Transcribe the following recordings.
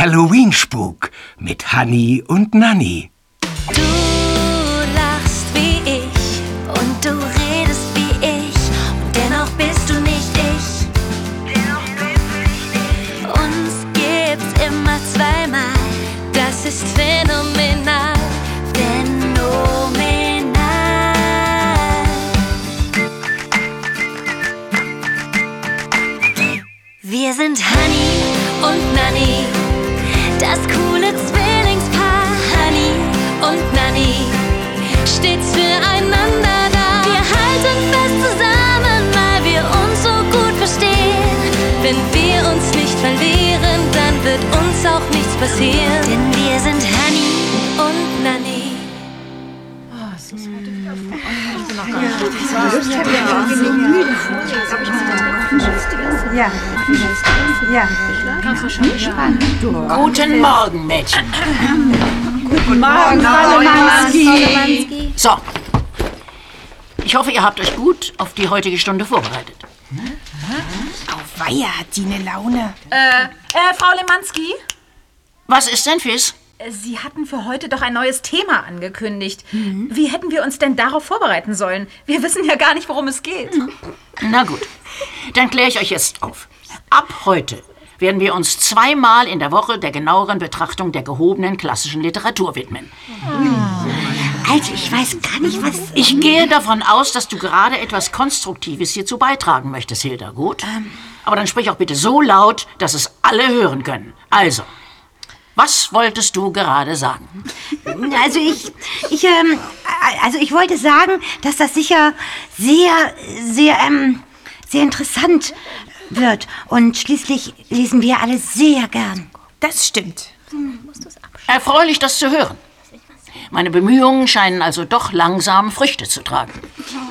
Halloween-Spuk mit Hanni und Nanni. Ja. Ja. Guten Morgen, Mädchen. Guten Morgen, Frau Lemanski. So. Ich hoffe, ihr habt euch gut auf die heutige Stunde vorbereitet. Weia, hat sie eine Laune. Äh, äh, Frau Lemanski? Was ist denn, Fis? Sie hatten für heute doch ein neues Thema angekündigt. Wie hätten wir uns denn darauf vorbereiten sollen? Wir wissen ja gar nicht, worum es geht. Na gut, dann kläre ich euch jetzt auf. Ab heute werden wir uns zweimal in der Woche der genaueren Betrachtung der gehobenen klassischen Literatur widmen. Also, ich weiß gar nicht, was... Ich gehe davon aus, dass du gerade etwas Konstruktives hierzu beitragen möchtest, Hilda, gut? Aber dann sprich auch bitte so laut, dass es alle hören können. Also, was wolltest du gerade sagen? Also ich, ich, ähm, also ich wollte sagen, dass das sicher sehr, sehr, ähm, sehr interessant wird. Und schließlich lesen wir alle sehr gern. Das stimmt. Erfreulich, das zu hören. Meine Bemühungen scheinen also doch langsam Früchte zu tragen.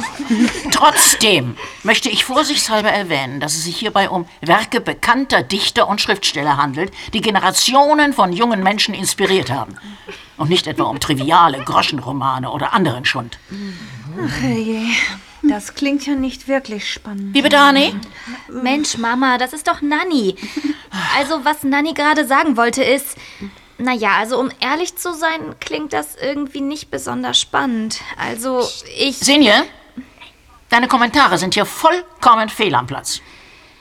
Trotzdem möchte ich vorsichtshalber erwähnen, dass es sich hierbei um Werke bekannter Dichter und Schriftsteller handelt, die Generationen von jungen Menschen inspiriert haben. Und nicht etwa um triviale Groschenromane oder anderen Schund. Ach je, das klingt ja nicht wirklich spannend. Liebe Dani, Mensch, Mama, das ist doch Nanni. Also, was Nanni gerade sagen wollte, ist. Naja, also um ehrlich zu sein, klingt das irgendwie nicht besonders spannend. Also, ich. Senje, deine Kommentare sind hier vollkommen fehl am Platz.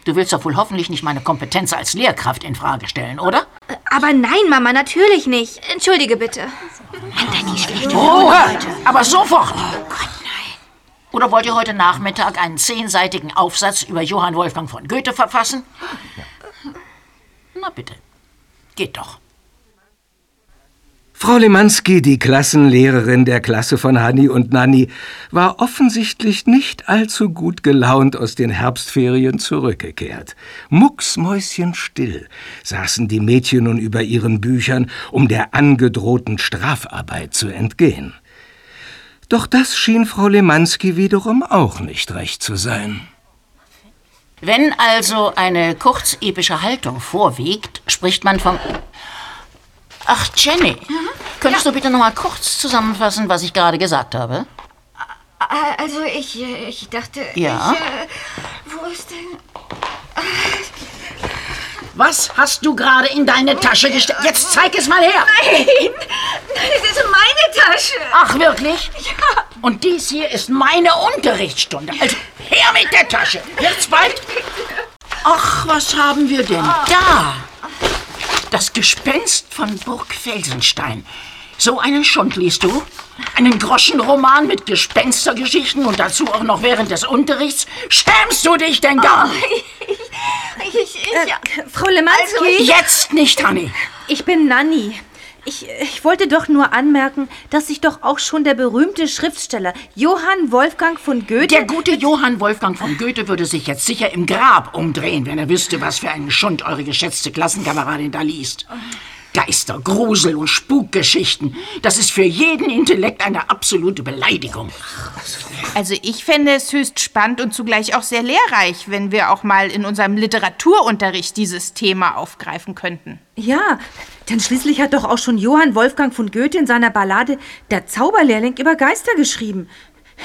Du willst doch wohl hoffentlich nicht meine Kompetenz als Lehrkraft in Frage stellen, oder? Aber nein, Mama, natürlich nicht. Entschuldige bitte. Ruhe! Aber sofort! Oder wollt ihr heute Nachmittag einen zehnseitigen Aufsatz über Johann Wolfgang von Goethe verfassen? Na bitte, geht doch. Frau Lemanski, die Klassenlehrerin der Klasse von Hanni und Nanni, war offensichtlich nicht allzu gut gelaunt aus den Herbstferien zurückgekehrt. Mucksmäuschenstill saßen die Mädchen nun über ihren Büchern, um der angedrohten Strafarbeit zu entgehen. Doch das schien Frau Lemanski wiederum auch nicht recht zu sein. Wenn also eine kurzepische Haltung vorwiegt, spricht man vom. Ach, Jenny, könntest du bitte noch mal kurz zusammenfassen, was ich gerade gesagt habe? Also ich, ich dachte, Ja? ich, äh, wo ist denn... Was hast du gerade in deine Tasche gesteckt? Jetzt zeig es mal her! Nein, das ist meine Tasche. Ach, wirklich? Ja. Und dies hier ist meine Unterrichtsstunde. Also her mit der Tasche. Jetzt bald. Ach, was haben wir denn da? Das Gespenst von Burg Felsenstein. So einen Schund liest du? Einen Groschenroman mit Gespenstergeschichten und dazu auch noch während des Unterrichts? Schämst du dich denn gar nicht? Ich, ich, Äh, Frau Lemanski, Jetzt nicht, Hanni. ich bin Nanni. Ich, ich wollte doch nur anmerken, dass sich doch auch schon der berühmte Schriftsteller Johann Wolfgang von Goethe... Der gute Johann Wolfgang von Goethe würde sich jetzt sicher im Grab umdrehen, wenn er wüsste, was für einen Schund eure geschätzte Klassenkameradin da liest. Geister, Grusel und Spukgeschichten. Das ist für jeden Intellekt eine absolute Beleidigung. Also ich fände es höchst spannend und zugleich auch sehr lehrreich, wenn wir auch mal in unserem Literaturunterricht dieses Thema aufgreifen könnten. Ja, denn schließlich hat doch auch schon Johann Wolfgang von Goethe in seiner Ballade Der Zauberlehrling über Geister geschrieben.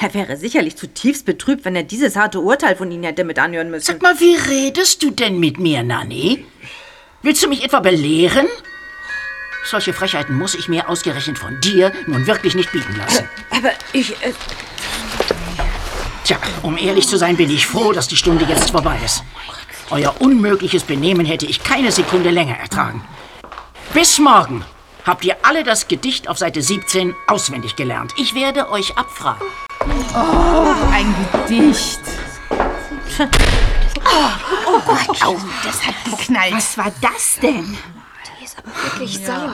Er wäre sicherlich zutiefst betrübt, wenn er dieses harte Urteil von Ihnen hätte mit anhören müssen. Sag mal, wie redest du denn mit mir, Nanni? Willst du mich etwa belehren? Solche Frechheiten muss ich mir ausgerechnet von dir nun wirklich nicht bieten lassen. Aber ich... Äh, Tja, um ehrlich zu sein, bin ich froh, dass die Stunde jetzt vorbei ist. Euer unmögliches Benehmen hätte ich keine Sekunde länger ertragen. Bis morgen habt ihr alle das Gedicht auf Seite 17 auswendig gelernt. Ich werde euch abfragen. Ein Gedicht. Oh, Gott, au, das hat geknallt. Was war das denn? Wirklich sein.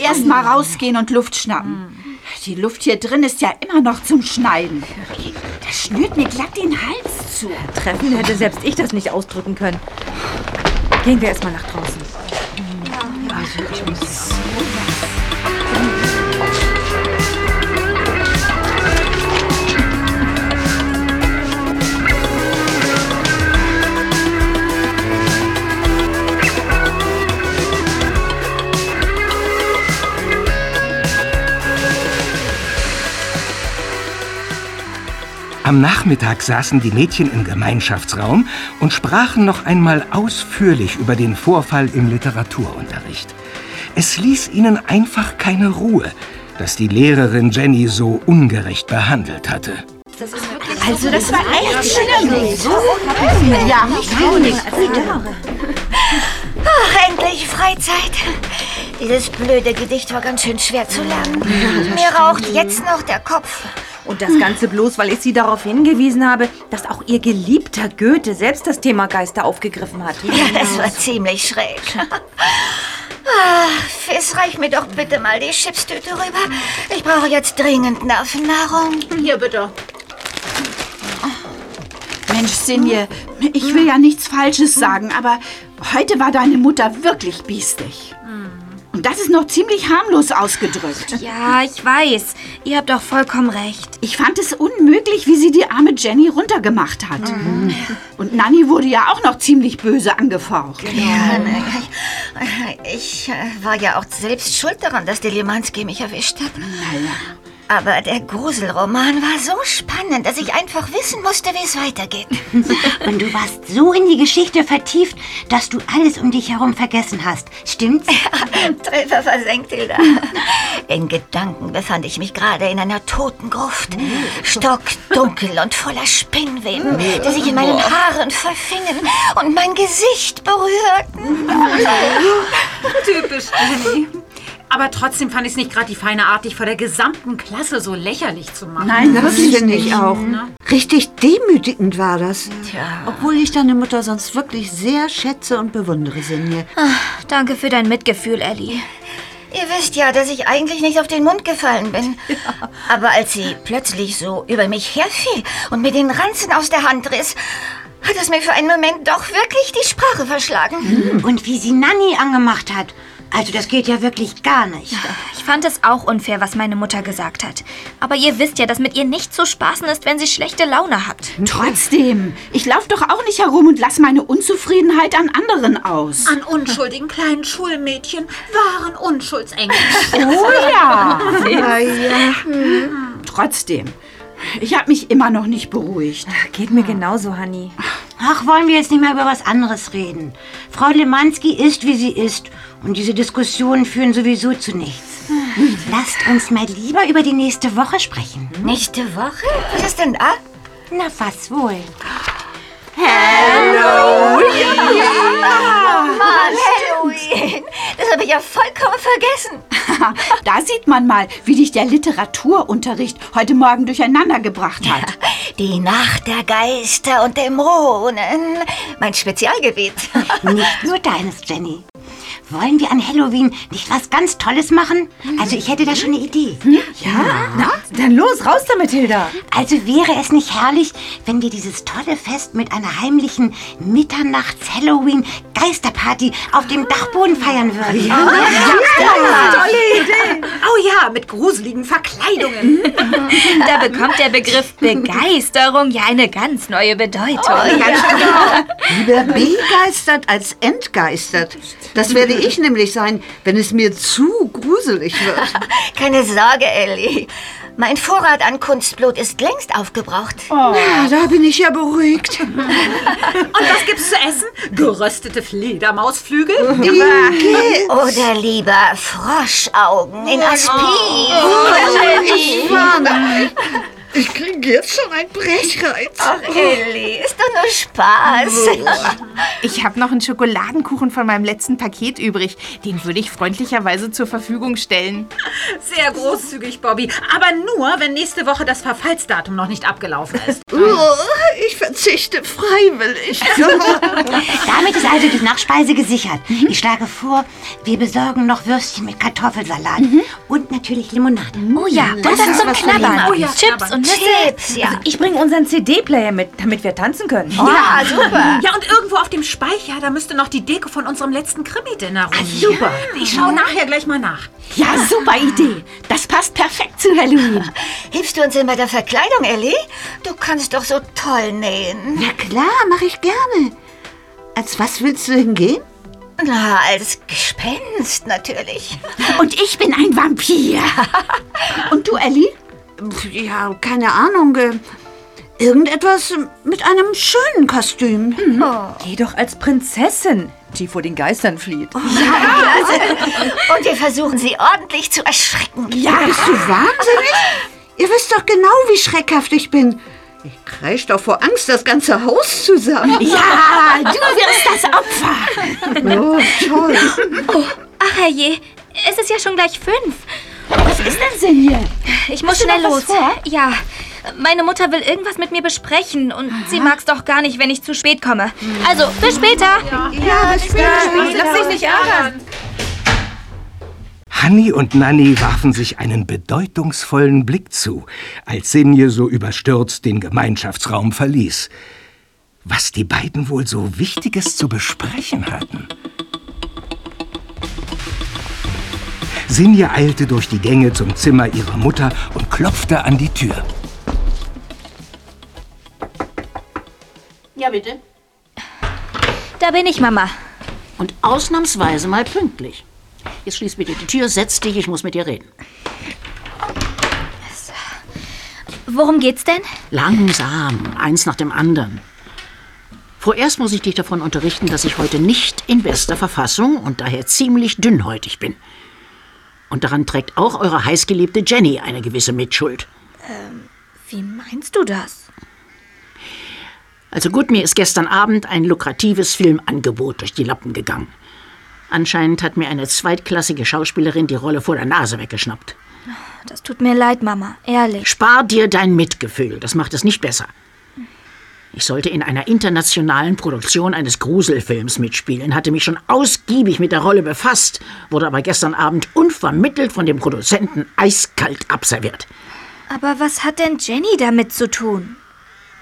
Erst mal rausgehen und Luft schnappen. Die Luft hier drin ist ja immer noch zum Schneiden. Das schnürt mir glatt den Hals zu. treffen hätte selbst ich das nicht ausdrücken können. Gehen wir erstmal nach draußen. Am Nachmittag saßen die Mädchen im Gemeinschaftsraum und sprachen noch einmal ausführlich über den Vorfall im Literaturunterricht. Es ließ ihnen einfach keine Ruhe, dass die Lehrerin Jenny so ungerecht behandelt hatte. Also das war echt schlimm. So ja, Ach, endlich Freizeit. Dieses blöde Gedicht war ganz schön schwer zu lernen. Mir raucht jetzt noch der Kopf. Und das Ganze bloß, weil ich Sie darauf hingewiesen habe, dass auch Ihr geliebter Goethe selbst das Thema Geister aufgegriffen hat. Ja, das war ziemlich schräg. Ah, Fiss, reich mir doch bitte mal die Chipstüte rüber. Ich brauche jetzt dringend Nervennahrung. Hier bitte. Mensch, Sinje, ich will ja nichts Falsches sagen, aber heute war deine Mutter wirklich biestig. Und das ist noch ziemlich harmlos ausgedrückt. Ja, ich weiß. Ihr habt auch vollkommen recht. Ich fand es unmöglich, wie sie die arme Jenny runtergemacht hat. Und Nanny wurde ja auch noch ziemlich böse angefaucht. Ja, ne, ich äh, war ja auch selbst schuld daran, dass die Limanski mich erwischt hat. Aber der Gruselroman war so spannend, dass ich einfach wissen musste, wie es weitergeht. Und du warst so in die Geschichte vertieft, dass du alles um dich herum vergessen hast. Stimmt's? Treffer versenkt, Hilda. In Gedanken befand ich mich gerade in einer toten Gruft. Stockdunkel und voller Spinnweben, die sich in meinen Haaren verfingen und mein Gesicht berührten. Typisch Jenny. Aber trotzdem fand ich es nicht gerade die feine Art, dich vor der gesamten Klasse so lächerlich zu machen. Nein, Das finde ich nicht. auch. Richtig demütigend war das. Tja. Obwohl ich deine Mutter sonst wirklich sehr schätze und bewundere, Sinje. Danke für dein Mitgefühl, Ellie. Ihr wisst ja, dass ich eigentlich nicht auf den Mund gefallen bin. Aber als sie plötzlich so über mich herfiel und mir den Ranzen aus der Hand riss, hat es mir für einen Moment doch wirklich die Sprache verschlagen. Und wie sie Nanny angemacht hat. Also das geht ja wirklich gar nicht. Ich fand es auch unfair, was meine Mutter gesagt hat. Aber ihr wisst ja, dass mit ihr nicht zu spaßen ist, wenn sie schlechte Laune hat. Trotzdem, ich laufe doch auch nicht herum und lasse meine Unzufriedenheit an anderen aus. An unschuldigen kleinen Schulmädchen waren Unschuldsengel. Oh ja. Na ja. Trotzdem, ich habe mich immer noch nicht beruhigt. Geht mir genauso, Hanni. Ach, wollen wir jetzt nicht mal über was anderes reden? Frau Lemanski ist, wie sie ist. Und diese Diskussionen führen sowieso zu nichts. Lasst uns mal lieber über die nächste Woche sprechen. Nächste Woche? Was ist denn da? Na, was wohl? Mann, Halloween. Das habe ich ja vollkommen vergessen. Da sieht man mal, wie dich der Literaturunterricht heute Morgen durcheinander gebracht hat. Die Nacht der Geister und Dämonen. Mein Spezialgebiet. Nicht nur deines, Jenny. Wollen wir an Halloween nicht was ganz Tolles machen? Also ich hätte da schon eine Idee. Ja? Na, dann los, raus damit, Hilda. Also wäre es nicht herrlich, wenn wir dieses tolle Fest mit einer heimlichen Mitternachts-Halloween-Geisterparty auf dem Dachboden feiern würden? Oh ja, mit gruseligen Verkleidungen. Da bekommt der Begriff Begeisterung ja eine ganz neue Bedeutung. Lieber begeistert als entgeistert. Das werde ich nämlich sein, wenn es mir zu gruselig wird. Keine Sorge, Ellie. Mein Vorrat an Kunstblut ist längst aufgebraucht. Na, da bin ich ja beruhigt. Und was gibt's zu essen? Geröstete Fledermausflügel? Oder lieber Froschaugen in Aspin. Mann, ich kriege jetzt schon ein Brechreiz. Ach, Ellie, ist doch nur Spaß. Ich habe noch einen Schokoladenkuchen von meinem letzten Paket übrig. Den würde ich freundlicherweise zur Verfügung stellen. Sehr großzügig, Bobby. Aber nur, wenn nächste Woche das Verfallsdatum noch nicht abgelaufen ist. Oh, ich verzichte freiwillig. Damit ist also die Nachspeise gesichert. Ich schlage vor, wir besorgen noch Würstchen mit Kartoffelsalat. Und natürlich Limonade. Oh ja, und dann zum Knabbern. Oh ja, Chips knabbern. und Nüsse. Chips, ja. Ich bringe unseren CD-Player mit, damit wir tanzen können. Ja, super. Ja, und irgendwo auf dem Speicher, da müsste noch die Deko von unserem letzten Krimi-Dinner rumliegen. Super. Ich schaue nachher gleich mal nach. Ja, super Idee. Das passt perfekt zu Halloween. Hilfst du uns denn bei der Verkleidung, Ellie? Du kannst doch so toll nähen. Na klar, mache ich gerne. Als was willst du denn gehen? Na, als Gespenst natürlich. Und ich bin ein Vampir. Und du, Ellie? Ja, keine Ahnung. äh, Irgendetwas mit einem schönen Kostüm. Geh doch als Prinzessin, die vor den Geistern flieht. Und wir versuchen sie ordentlich zu erschrecken. Ja, bist du wahnsinnig? Ihr wisst doch genau, wie schreckhaft ich bin. Ich kreisch doch vor Angst das ganze Haus zusammen. Ja, du wirst das Opfer. Oh, toll. Ach herrje, es ist ja schon gleich fünf. Was ist denn, Senje? Ich muss Hast schnell los. Ja, meine Mutter will irgendwas mit mir besprechen und sie mag's doch gar nicht, wenn ich zu spät komme. Also, bis später. Ja, bis später. Lass dich nicht ärgern. Hanni und Nanni warfen sich einen bedeutungsvollen Blick zu, als Sinje so überstürzt den Gemeinschaftsraum verließ. Was die beiden wohl so Wichtiges zu besprechen hatten. Sinje eilte durch die Gänge zum Zimmer ihrer Mutter und klopfte an die Tür. Ja, bitte. Da bin ich, Mama. Und ausnahmsweise mal pünktlich. Jetzt schließ bitte die Tür, setz dich, ich muss mit dir reden. Worum geht's denn? Langsam, eins nach dem anderen. Vorerst muss ich dich davon unterrichten, dass ich heute nicht in bester Verfassung und daher ziemlich dünnhäutig bin. Und daran trägt auch eure heißgeliebte Jenny eine gewisse Mitschuld. Wie meinst du das? Also gut, mir ist gestern Abend ein lukratives Filmangebot durch die Lappen gegangen. Anscheinend hat mir eine zweitklassige Schauspielerin die Rolle vor der Nase weggeschnappt. Das tut mir leid, Mama. Ehrlich. Spar dir dein Mitgefühl, das macht es nicht besser. Ich sollte in einer internationalen Produktion eines Gruselfilms mitspielen, hatte mich schon ausgiebig mit der Rolle befasst, wurde aber gestern Abend unvermittelt von dem Produzenten eiskalt abserviert. Aber was hat denn Jenny damit zu tun?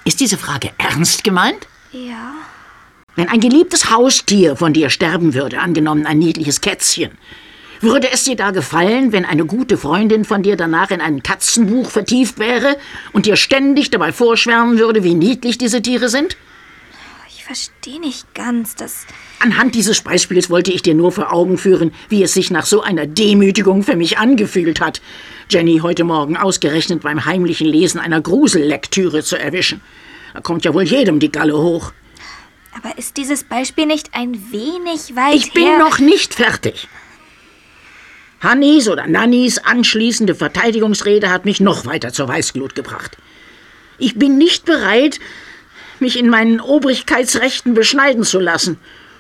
Ist diese Frage ernst gemeint? Ja. Wenn ein geliebtes Haustier von dir sterben würde, angenommen ein niedliches Kätzchen, würde es dir da gefallen, wenn eine gute Freundin von dir danach in ein Katzenbuch vertieft wäre und dir ständig dabei vorschwärmen würde, wie niedlich diese Tiere sind? Ich verstehe nicht ganz, dass. Anhand dieses Beispiels wollte ich dir nur vor Augen führen, wie es sich nach so einer Demütigung für mich angefühlt hat, Jenny heute Morgen ausgerechnet beim heimlichen Lesen einer Grusellektüre zu erwischen. Da kommt ja wohl jedem die Galle hoch. Aber ist dieses Beispiel nicht ein wenig weit Ich bin her? noch nicht fertig. Hannis oder Nannis anschließende Verteidigungsrede hat mich noch weiter zur Weißglut gebracht. Ich bin nicht bereit, mich in meinen Obrigkeitsrechten beschneiden zu lassen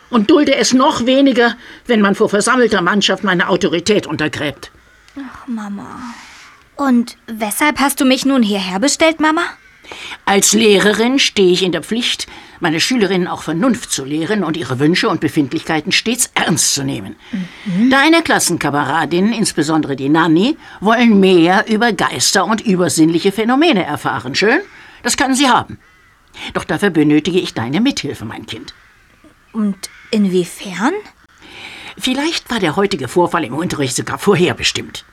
und dulde es noch weniger, wenn man vor versammelter Mannschaft meine Autorität untergräbt. Ach, Mama. Und weshalb hast du mich nun hierher bestellt, Mama? Als Lehrerin stehe ich in der Pflicht, meine Schülerinnen auch Vernunft zu lehren und ihre Wünsche und Befindlichkeiten stets ernst zu nehmen. Deine Klassenkameradinnen, insbesondere die Nanny, wollen mehr über Geister und übersinnliche Phänomene erfahren. Schön? Das können sie haben. Doch dafür benötige ich deine Mithilfe, mein Kind. Und inwiefern? Vielleicht war der heutige Vorfall im Unterricht sogar vorherbestimmt.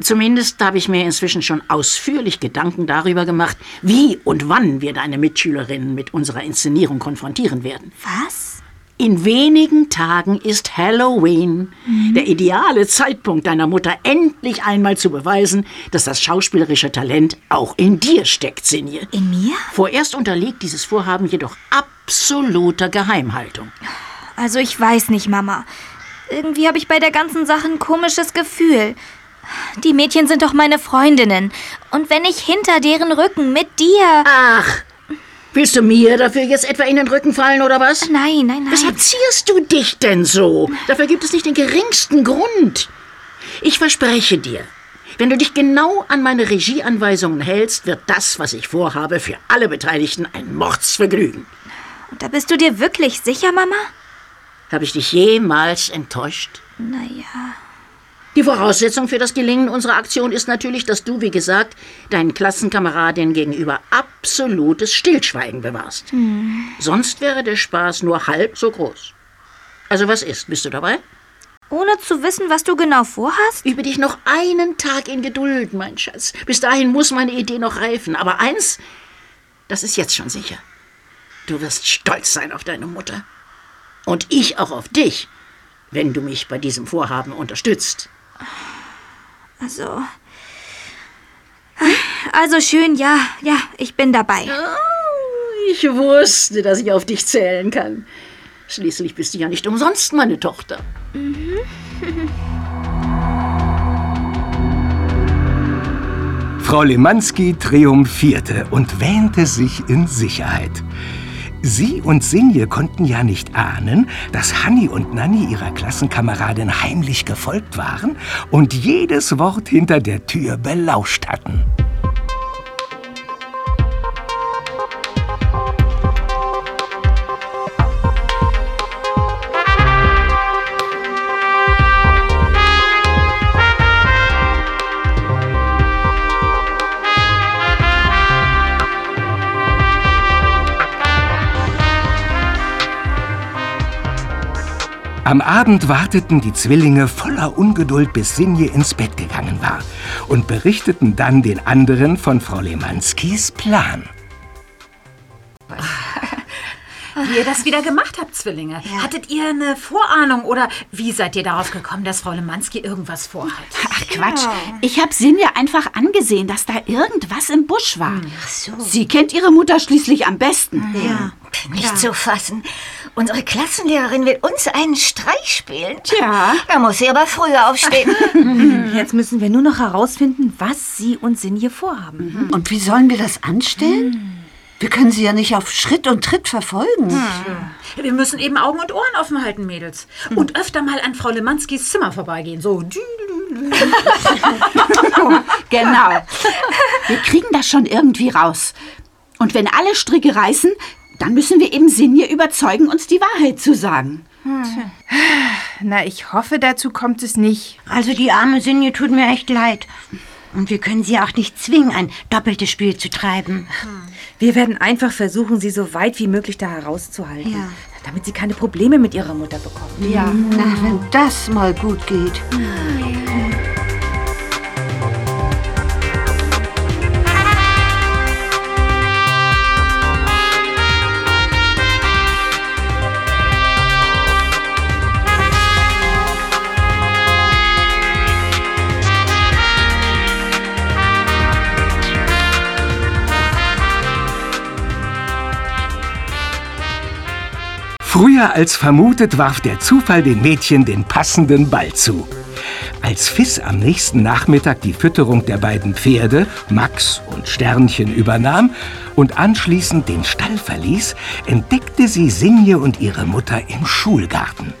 Zumindest habe ich mir inzwischen schon ausführlich Gedanken darüber gemacht, wie und wann wir deine Mitschülerinnen mit unserer Inszenierung konfrontieren werden. Was? In wenigen Tagen ist Halloween. Der ideale Zeitpunkt deiner Mutter, endlich einmal zu beweisen, dass das schauspielerische Talent auch in dir steckt, Sinje. In mir? Vorerst unterliegt dieses Vorhaben jedoch absoluter Geheimhaltung. Also ich weiß nicht, Mama. Irgendwie habe ich bei der ganzen Sache ein komisches Gefühl. Die Mädchen sind doch meine Freundinnen. Und wenn ich hinter deren Rücken mit dir... Ach, willst du mir dafür jetzt etwa in den Rücken fallen oder was? Nein, nein, nein. Weshalb zierst du dich denn so? Dafür gibt es nicht den geringsten Grund. Ich verspreche dir, wenn du dich genau an meine Regieanweisungen hältst, wird das, was ich vorhabe, für alle Beteiligten ein Mordsvergnügen. Und da bist du dir wirklich sicher, Mama? Habe ich dich jemals enttäuscht? Naja. Die Voraussetzung für das Gelingen unserer Aktion ist natürlich, dass du, wie gesagt, deinen Klassenkameradinnen gegenüber absolutes Stillschweigen bewahrst. Hm. Sonst wäre der Spaß nur halb so groß. Also was ist? Bist du dabei? Ohne zu wissen, was du genau vorhast? Übe dich noch einen Tag in Geduld, mein Schatz. Bis dahin muss meine Idee noch reifen. Aber eins, das ist jetzt schon sicher. Du wirst stolz sein auf deine Mutter. Und ich auch auf dich, wenn du mich bei diesem Vorhaben unterstützt. Also. Also schön, ja, ja, ich bin dabei. Ich wusste, dass ich auf dich zählen kann. Schließlich bist du ja nicht umsonst meine Tochter. Frau Lemanski triumphierte und wähnte sich in Sicherheit. Sie und Sinje konnten ja nicht ahnen, dass Hanni und Nanni ihrer Klassenkameradin heimlich gefolgt waren und jedes Wort hinter der Tür belauscht hatten. Am Abend warteten die Zwillinge voller Ungeduld, bis Sinje ins Bett gegangen war und berichteten dann den anderen von Frau Lemanskis Plan. Ihr das wieder gemacht habt, Zwillinge. Hattet ihr eine Vorahnung oder wie seid ihr darauf gekommen, dass Frau Lemanski irgendwas vorhat? Ach Quatsch. Ich habe Sinja einfach angesehen, dass da irgendwas im Busch war. Sie kennt ihre Mutter schließlich am besten. Ja. Nicht zu fassen. Unsere Klassenlehrerin will uns einen Streich spielen. Tja. Da muss sie aber früher aufstehen. Hm, Jetzt müssen wir nur noch herausfinden, was Sie und Sinje vorhaben. Und wie sollen wir das anstellen? Wir können sie ja nicht auf Schritt und Tritt verfolgen. Wir müssen eben Augen und Ohren offen halten, Mädels. Und öfter mal an Frau Lemanskis Zimmer vorbeigehen. So. Genau. Wir kriegen das schon irgendwie raus. Und wenn alle Stricke reißen, dann müssen wir eben Sinje überzeugen, uns die Wahrheit zu sagen. Na, ich hoffe, dazu kommt es nicht. Also die arme Sinje tut mir echt leid. Und wir können sie auch nicht zwingen, ein doppeltes Spiel zu treiben. Wir werden einfach versuchen, sie so weit wie möglich da herauszuhalten. Ja. Damit sie keine Probleme mit ihrer Mutter bekommt. Ja. Na, wenn das mal gut geht. Früher als vermutet warf der Zufall den Mädchen den passenden Ball zu. Als Fiss am nächsten Nachmittag die Fütterung der beiden Pferde, Max und Sternchen, übernahm und anschließend den Stall verließ, entdeckte sie Sinje und ihre Mutter im Schulgarten.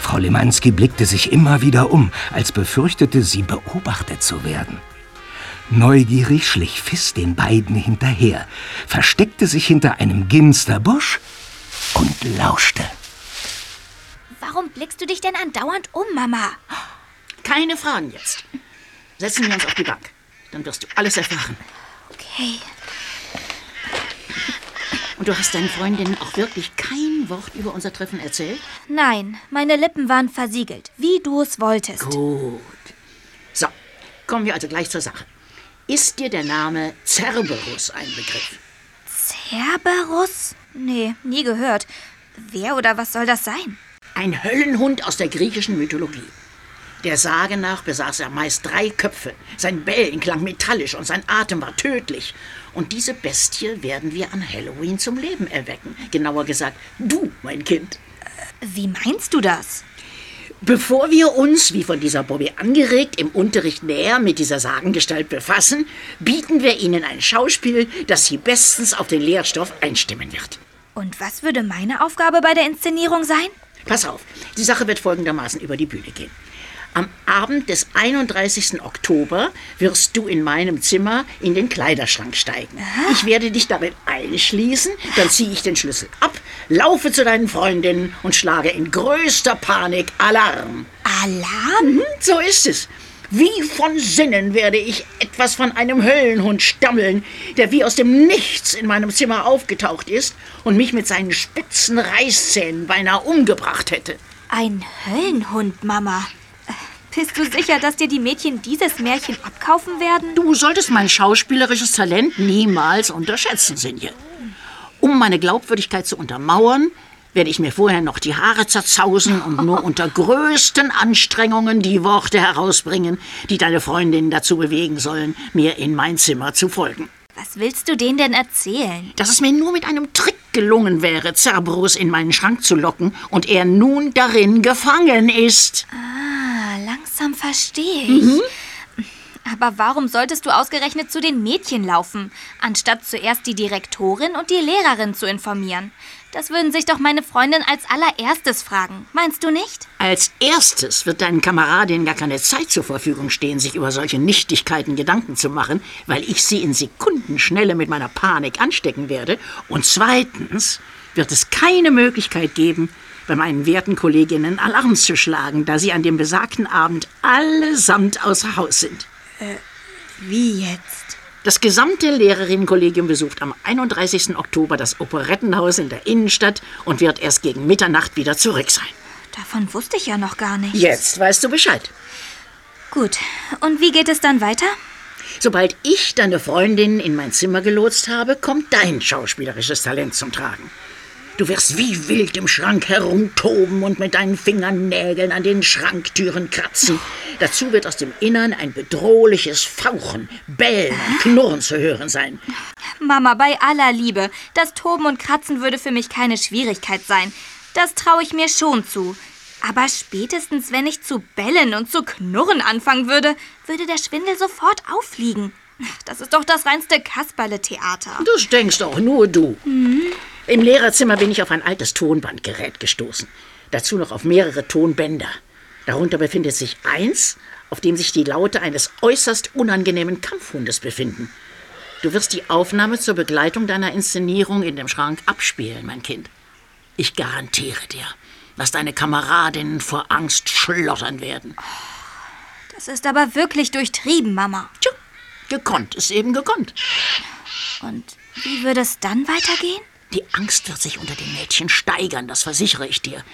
Frau Lemanski blickte sich immer wieder um, als befürchtete sie beobachtet zu werden. Neugierig schlich Fiss den beiden hinterher, versteckte sich hinter einem Ginsterbusch und lauschte. Warum blickst du dich denn andauernd um, Mama? Keine Fragen jetzt. Setzen wir uns auf die Bank. Dann wirst du alles erfahren. Okay. Und du hast deinen Freundinnen auch wirklich kein Wort über unser Treffen erzählt? Nein, meine Lippen waren versiegelt, wie du es wolltest. Gut. So, kommen wir also gleich zur Sache. Ist dir der Name Cerberus ein Begriff? Cerberus? Nee, nie gehört. Wer oder was soll das sein? Ein Höllenhund aus der griechischen Mythologie. Der Sage nach besaß er meist drei Köpfe. Sein Bellen klang metallisch und sein Atem war tödlich. Und diese Bestie werden wir an Halloween zum Leben erwecken. Genauer gesagt, du, mein Kind. Wie meinst du das? Bevor wir uns, wie von dieser Bobby angeregt, im Unterricht näher mit dieser Sagengestalt befassen, bieten wir Ihnen ein Schauspiel, das Sie bestens auf den Lehrstoff einstimmen wird. Und was würde meine Aufgabe bei der Inszenierung sein? Pass auf, die Sache wird folgendermaßen über die Bühne gehen. Am Abend des 31. Oktober wirst du in meinem Zimmer in den Kleiderschrank steigen. Ich werde dich darin einschließen, dann ziehe ich den Schlüssel ab, laufe zu deinen Freundinnen und schlage in größter Panik Alarm. Alarm? Mhm, so ist es. Wie von Sinnen werde ich etwas von einem Höllenhund stammeln, der wie aus dem Nichts in meinem Zimmer aufgetaucht ist und mich mit seinen spitzen Reißzähnen beinahe umgebracht hätte. Ein Höllenhund, Mama. Bist du sicher, dass dir die Mädchen dieses Märchen abkaufen werden? Du solltest mein schauspielerisches Talent niemals unterschätzen, Sinje. Um meine Glaubwürdigkeit zu untermauern, werde ich mir vorher noch die Haare zerzausen und nur unter größten Anstrengungen die Worte herausbringen, die deine Freundinnen dazu bewegen sollen, mir in mein Zimmer zu folgen. Was willst du denen denn erzählen? Dass es mir nur mit einem Trick gelungen wäre, Cerberus in meinen Schrank zu locken und er nun darin gefangen ist. Ah, langsam verstehe ich. Mhm. Aber warum solltest du ausgerechnet zu den Mädchen laufen, anstatt zuerst die Direktorin und die Lehrerin zu informieren? Das würden sich doch meine Freundin als allererstes fragen. Meinst du nicht? Als erstes wird deinen Kameradinnen gar keine Zeit zur Verfügung stehen, sich über solche Nichtigkeiten Gedanken zu machen, weil ich sie in Sekundenschnelle mit meiner Panik anstecken werde. Und zweitens wird es keine Möglichkeit geben, bei meinen werten Kolleginnen Alarm zu schlagen, da sie an dem besagten Abend allesamt außer Haus sind. Äh, wie jetzt? Das gesamte Lehrerinnenkollegium besucht am 31. Oktober das Operettenhaus in der Innenstadt und wird erst gegen Mitternacht wieder zurück sein. Davon wusste ich ja noch gar nichts. Jetzt weißt du Bescheid. Gut. Und wie geht es dann weiter? Sobald ich deine Freundin in mein Zimmer gelotst habe, kommt dein schauspielerisches Talent zum Tragen. Du wirst wie wild im Schrank herumtoben und mit deinen Fingernägeln an den Schranktüren kratzen. Dazu wird aus dem Innern ein bedrohliches Fauchen, Bellen und Knurren zu hören sein. Mama, bei aller Liebe, das Toben und Kratzen würde für mich keine Schwierigkeit sein. Das traue ich mir schon zu. Aber spätestens, wenn ich zu bellen und zu knurren anfangen würde, würde der Schwindel sofort auffliegen. Das ist doch das reinste Kasperle-Theater. Das denkst auch nur du. Mhm. Im Lehrerzimmer bin ich auf ein altes Tonbandgerät gestoßen. Dazu noch auf mehrere Tonbänder. Darunter befindet sich eins, auf dem sich die Laute eines äußerst unangenehmen Kampfhundes befinden. Du wirst die Aufnahme zur Begleitung deiner Inszenierung in dem Schrank abspielen, mein Kind. Ich garantiere dir, dass deine Kameradinnen vor Angst schlottern werden. Das ist aber wirklich durchtrieben, Mama. Tja, gekonnt ist eben gekonnt. Und wie würde es dann weitergehen? Die Angst wird sich unter den Mädchen steigern, das versichere ich dir.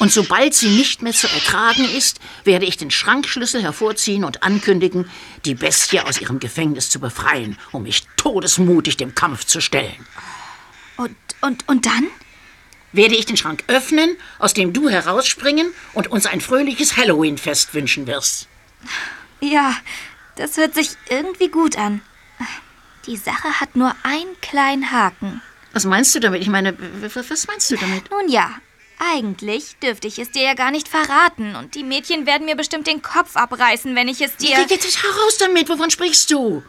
Und sobald sie nicht mehr zu ertragen ist, werde ich den Schrankschlüssel hervorziehen und ankündigen, die Bestie aus ihrem Gefängnis zu befreien, um mich todesmutig dem Kampf zu stellen. Und, und, und dann? Werde ich den Schrank öffnen, aus dem du herausspringen und uns ein fröhliches Halloween-Fest wünschen wirst. Ja, das hört sich irgendwie gut an. Die Sache hat nur einen kleinen Haken. Was meinst du damit? Ich meine, was meinst du damit? Nun ja, eigentlich dürfte ich es dir ja gar nicht verraten. Und die Mädchen werden mir bestimmt den Kopf abreißen, wenn ich es dir. Jetzt, jetzt heraus damit, wovon sprichst du?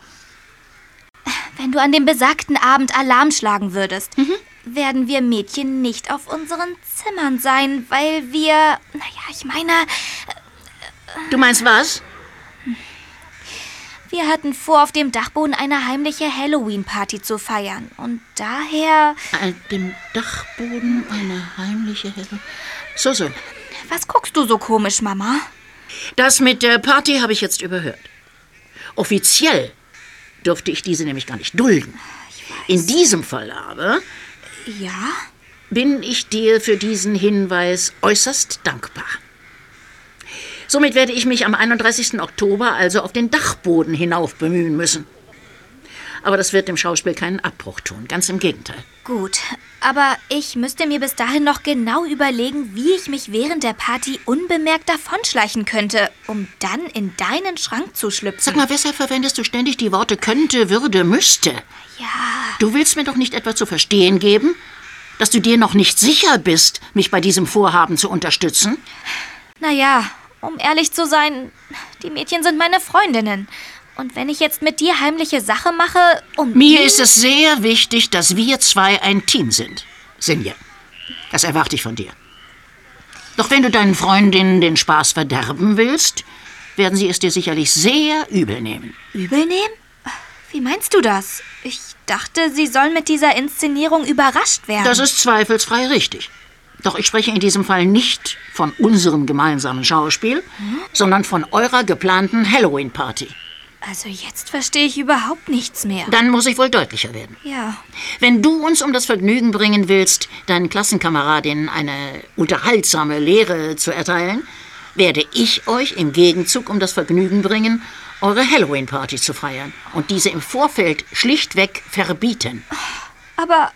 Wenn du an dem besagten Abend Alarm schlagen würdest, mhm. werden wir Mädchen nicht auf unseren Zimmern sein, weil wir. Naja, ich meine. Du meinst was? Wir hatten vor, auf dem Dachboden eine heimliche Halloween-Party zu feiern. Und daher. Auf dem Dachboden eine heimliche Halloween. So, so. Was guckst du so komisch, Mama? Das mit der Party habe ich jetzt überhört. Offiziell durfte ich diese nämlich gar nicht dulden. In diesem Fall aber. Ja? Bin ich dir für diesen Hinweis äußerst dankbar. Somit werde ich mich am 31. Oktober also auf den Dachboden hinauf bemühen müssen. Aber das wird dem Schauspiel keinen Abbruch tun. Ganz im Gegenteil. Gut, aber ich müsste mir bis dahin noch genau überlegen, wie ich mich während der Party unbemerkt davonschleichen könnte, um dann in deinen Schrank zu schlüpfen. Sag mal, weshalb verwendest du ständig die Worte könnte, würde, müsste? Ja. Du willst mir doch nicht etwa zu verstehen geben, dass du dir noch nicht sicher bist, mich bei diesem Vorhaben zu unterstützen? Naja, um ehrlich zu sein, die Mädchen sind meine Freundinnen. Und wenn ich jetzt mit dir heimliche Sache mache, um. Mir ist es sehr wichtig, dass wir zwei ein Team sind. Sinje, das erwarte ich von dir. Doch wenn du deinen Freundinnen den Spaß verderben willst, werden sie es dir sicherlich sehr übel nehmen. Übel nehmen? Wie meinst du das? Ich dachte, sie sollen mit dieser Inszenierung überrascht werden. Das ist zweifelsfrei richtig. Doch ich spreche in diesem Fall nicht von unserem gemeinsamen Schauspiel, sondern von eurer geplanten Halloween-Party. Also jetzt verstehe ich überhaupt nichts mehr. Dann muss ich wohl deutlicher werden. Ja. Wenn du uns um das Vergnügen bringen willst, deinen Klassenkameradinnen eine unterhaltsame Lehre zu erteilen, werde ich euch im Gegenzug um das Vergnügen bringen, eure Halloween-Party zu feiern und diese im Vorfeld schlichtweg verbieten. Aber.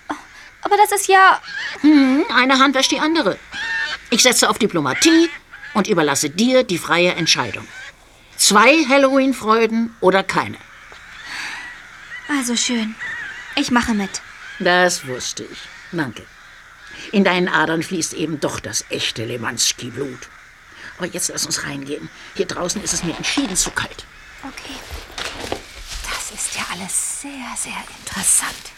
Aber das ist ja. Hm, eine Hand wäscht die andere. Ich setze auf Diplomatie und überlasse dir die freie Entscheidung. Zwei Halloween-Freuden oder keine. Also schön. Ich mache mit. Das wusste ich. Danke. In deinen Adern fließt eben doch das echte Lemanski-Blut. Aber jetzt lass uns reingehen. Hier draußen ist es mir entschieden zu kalt. Okay. Das ist ja alles sehr, sehr interessant.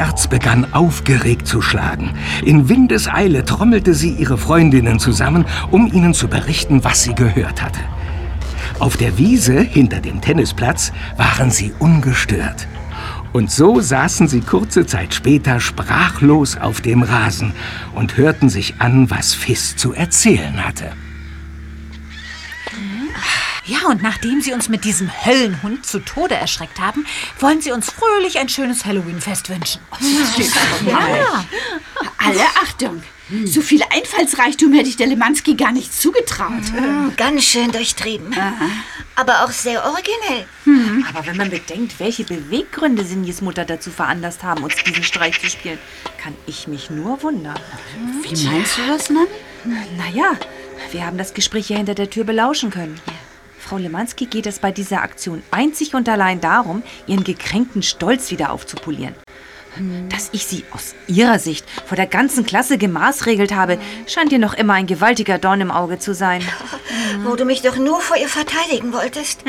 Herz begann aufgeregt zu schlagen. In Windeseile trommelte sie ihre Freundinnen zusammen, um ihnen zu berichten, was sie gehört hatte. Auf der Wiese hinter dem Tennisplatz waren sie ungestört. Und so saßen sie kurze Zeit später sprachlos auf dem Rasen und hörten sich an, was Fiss zu erzählen hatte. Ja, und nachdem Sie uns mit diesem Höllenhund zu Tode erschreckt haben, wollen Sie uns fröhlich ein schönes Halloween-Fest wünschen. Ja. Alle Achtung. So viel Einfallsreichtum hätte ich der Lemanski gar nicht zugetraut. Hm, ganz schön durchtrieben. Aber auch sehr originell. Aber wenn man bedenkt, welche Beweggründe Sinjes Mutter dazu veranlasst haben, uns diesen Streich zu spielen, kann ich mich nur wundern. Wie meinst du das, Nan? Naja, wir haben das Gespräch ja hinter der Tür belauschen können. Frau Lemanski geht es bei dieser Aktion einzig und allein darum, ihren gekränkten Stolz wieder aufzupolieren. Dass ich sie aus ihrer Sicht vor der ganzen Klasse gemaßregelt habe, scheint ihr noch immer ein gewaltiger Dorn im Auge zu sein. Wo du mich doch nur vor ihr verteidigen wolltest.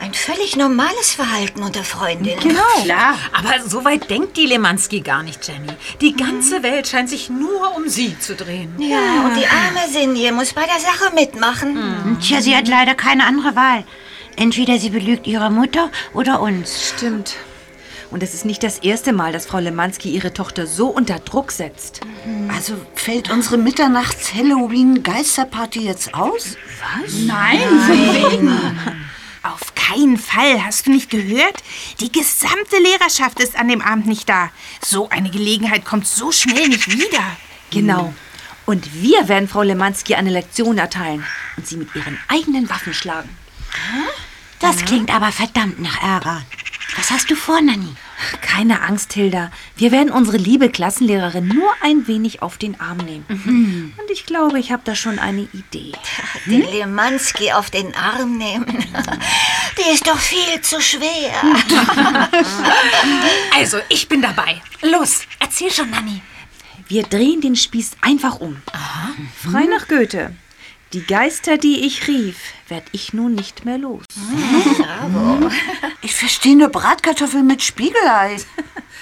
Ein völlig normales Verhalten unter Freundinnen. Genau. Klar. Aber so weit denkt die Lemanski gar nicht, Jenny. Die ganze Welt scheint sich nur um sie zu drehen. Ja, und die arme Sinje muss bei der Sache mitmachen. Tja, sie hat leider keine andere Wahl. Entweder sie belügt ihre Mutter oder uns. Stimmt. Und es ist nicht das erste Mal, dass Frau Lemanski ihre Tochter so unter Druck setzt. Also fällt unsere Mitternachts-Halloween-Geisterparty jetzt aus? Was? Nein, wegen. Auf keinen Fall, hast du nicht gehört? Die gesamte Lehrerschaft ist an dem Abend nicht da. So eine Gelegenheit kommt so schnell nicht wieder. Genau. Und wir werden Frau Lemanski eine Lektion erteilen und sie mit ihren eigenen Waffen schlagen. Das klingt aber verdammt nach Ärger. Was hast du vor, Nanni? Keine Angst, Hilda. Wir werden unsere liebe Klassenlehrerin nur ein wenig auf den Arm nehmen. Und ich glaube, ich habe da schon eine Idee. Den Lemanski auf den Arm nehmen. Die ist doch viel zu schwer. Also, ich bin dabei. Los, erzähl schon, Nanni. Wir drehen den Spieß einfach um. Frei nach Goethe. Die Geister, die ich rief, werd ich nun nicht mehr los. Ich verstehe eine Bratkartoffel mit Spiegelei.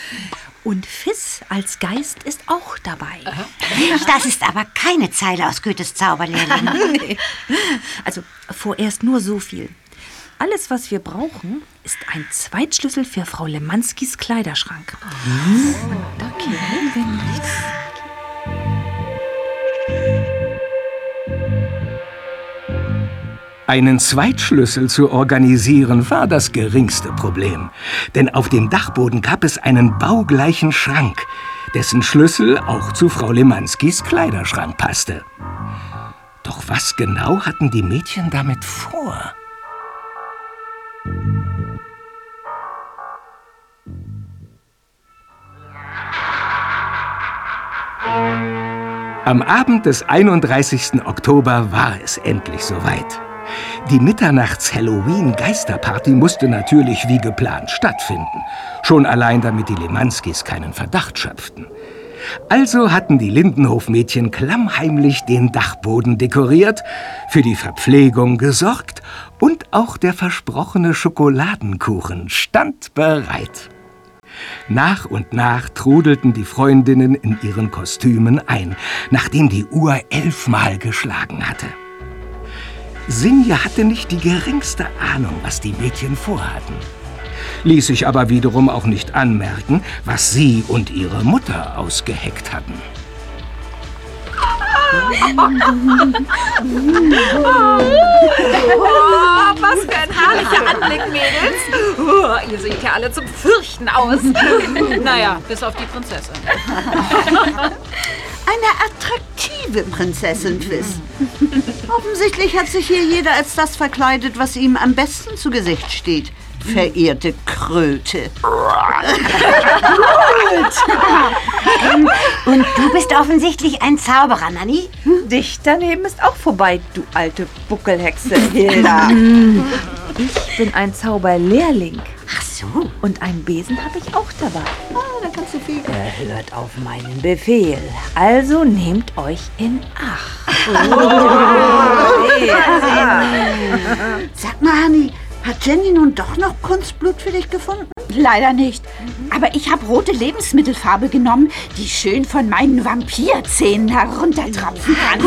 Und Fiss als Geist ist auch dabei. Das ist aber keine Zeile aus Goethes Zauberlehrling. nee. Also vorerst nur so viel. Alles, was wir brauchen, ist ein Zweitschlüssel für Frau Lemanskis Kleiderschrank. Da kämen wir nichts. Einen Zweitschlüssel zu organisieren war das geringste Problem. Denn auf dem Dachboden gab es einen baugleichen Schrank. dessen Schlüssel auch zu Frau Lemanskis Kleiderschrank passte. Doch was genau hatten die Mädchen damit vor? Am Abend des 31. Oktober war es endlich soweit. Die Mitternachts-Halloween-Geisterparty musste natürlich wie geplant stattfinden. Schon allein, damit die Lemanskis keinen Verdacht schöpften. Also hatten die Lindenhof-Mädchen klammheimlich den Dachboden dekoriert, für die Verpflegung gesorgt und auch der versprochene Schokoladenkuchen stand bereit. Nach und nach trudelten die Freundinnen in ihren Kostümen ein, nachdem die Uhr elfmal geschlagen hatte. Sinja hatte nicht die geringste Ahnung, was die Mädchen vorhatten. Ließ sich aber wiederum auch nicht anmerken, was sie und ihre Mutter ausgeheckt hatten. Oh, was für ein herrlicher Anblick, Mädels. Oh, ihr seht ja alle zum Fürchten aus. naja, bis auf die Prinzessin. Eine attraktive Prinzessin, Quiz. Offensichtlich hat sich hier jeder als das verkleidet, was ihm am besten zu Gesicht steht. Verehrte Kröte. Ähm, Und du bist offensichtlich ein Zauberer, Nanni. Dich daneben ist auch vorbei, du alte Buckelhexe, Hilda. Ich bin ein Zauberlehrling. Ach so. Und einen Besen habe ich auch dabei. Ah, da kannst du viel. Er hört auf meinen Befehl. Also nehmt euch in Acht. Sag mal, Hanni, hat Jenny nun doch noch Kunstblut für dich gefunden? Leider nicht. Aber ich habe rote Lebensmittelfarbe genommen, die schön von meinen Vampirzähnen heruntertropfen kann.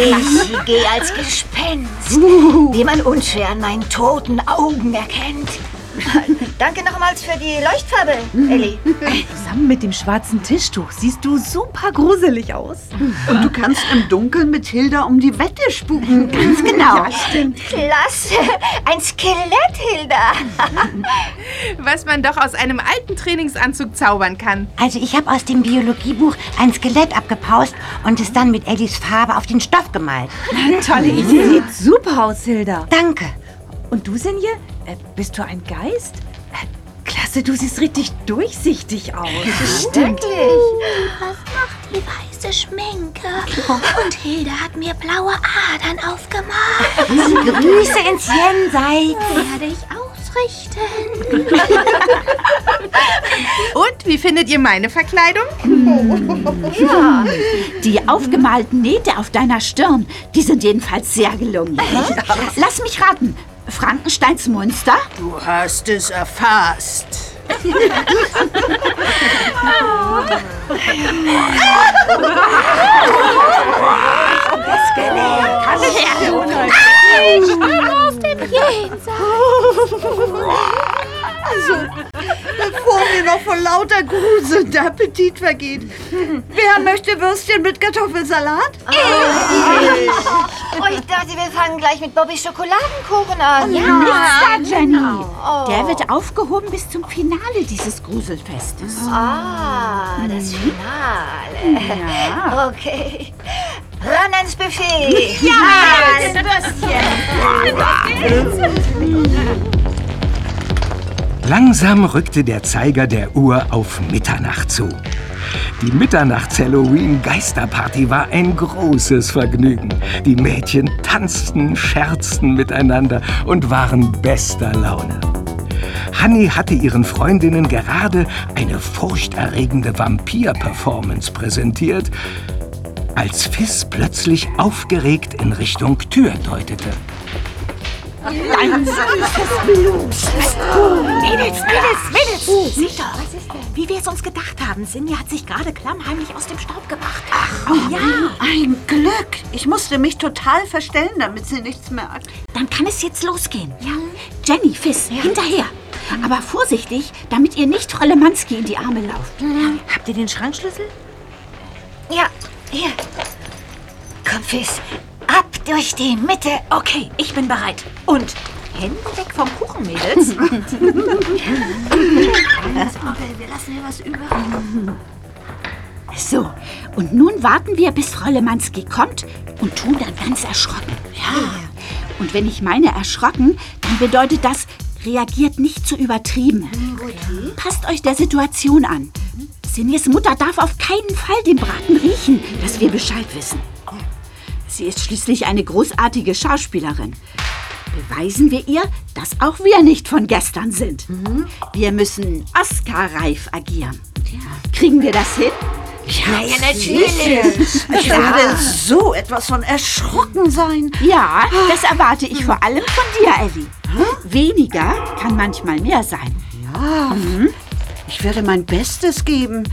Ich gehe als Gespenst, wie man unschwer an meinen toten Augen erkennt. Danke nochmals für die Leuchtfarbe, Ellie. Zusammen mit dem schwarzen Tischtuch siehst du super gruselig aus. Und du kannst im Dunkeln mit Hilda um die Wette spuken. Ganz genau. Klasse, ein Skelett, Hilda. Was man doch aus einem alten Trainingsanzug zaubern kann. Also ich habe aus dem Biologiebuch ein Skelett abgepaust und es dann mit Ellis Farbe auf den Stoff gemalt. Tolle Idee. Sieht super aus, Hilda. Danke. Und du, Sinje? Äh, bist du ein Geist? Klasse, du siehst richtig durchsichtig aus. Stimmt. Was macht die weiße Schminke? Und Hilda hat mir blaue Adern aufgemalt. Grüße ins Jenseits. Werde ich ausrichten. Und wie findet ihr meine Verkleidung? Die aufgemalten Nähte auf deiner Stirn, die sind jedenfalls sehr gelungen. Lass mich raten. Frankensteins Monster? Du hast es erfasst. Aus dem Jenseits. Noch vor lauter Grusel der Appetit vergeht. Wer möchte Würstchen mit Kartoffelsalat? Oh, ich dachte, wir fangen gleich mit Bobbys Schokoladenkuchen an. Nichts da, Jenny. Der wird aufgehoben bis zum Finale dieses Gruselfestes. Ah, das Finale. Okay. Ran ans Buffet. Langsam rückte der Zeiger der Uhr auf Mitternacht zu. Die Mitternachts-Halloween-Geisterparty war ein großes Vergnügen. Die Mädchen tanzten, scherzten miteinander und waren bester Laune. Hanni hatte ihren Freundinnen gerade eine furchterregende Vampir-Performance präsentiert, als Fiss plötzlich aufgeregt in Richtung Tür deutete. Ein süßes Blut. Mädels, Mädels, Mädels! Seht doch, wie wir es uns gedacht haben. Sinja hat sich gerade klammheimlich aus dem Staub gemacht. Oh ja. Ein Glück. Ich musste mich total verstellen, damit sie nichts merkt. Dann kann es jetzt losgehen. Jenny, Fiss, hinterher. Aber vorsichtig, damit ihr nicht Frau Lemanski in die Arme lauft. Habt ihr den Schrankschlüssel? Ja, hier. Komm, Fiss. Ab durch die Mitte. Okay, ich bin bereit. Und Hände weg vom Kuchen, Mädels. Wir lassen hier was über. So, und nun warten wir, bis Frau Lemanski kommt und tun dann ganz erschrocken. Ja. Und wenn ich meine erschrocken, dann bedeutet das, reagiert nicht zu übertrieben. Passt euch der Situation an. Sinjes Mutter darf auf keinen Fall den Braten riechen, dass wir Bescheid wissen. Sie ist schließlich eine großartige Schauspielerin. Beweisen wir ihr, dass auch wir nicht von gestern sind. Wir müssen Oscar-reif agieren. Kriegen wir das hin? Ja, ja natürlich. Ich werde so etwas von erschrocken sein. Ja, das erwarte ich vor allem von dir, Ellie. Weniger kann manchmal mehr sein. Ja, ich werde mein Bestes geben.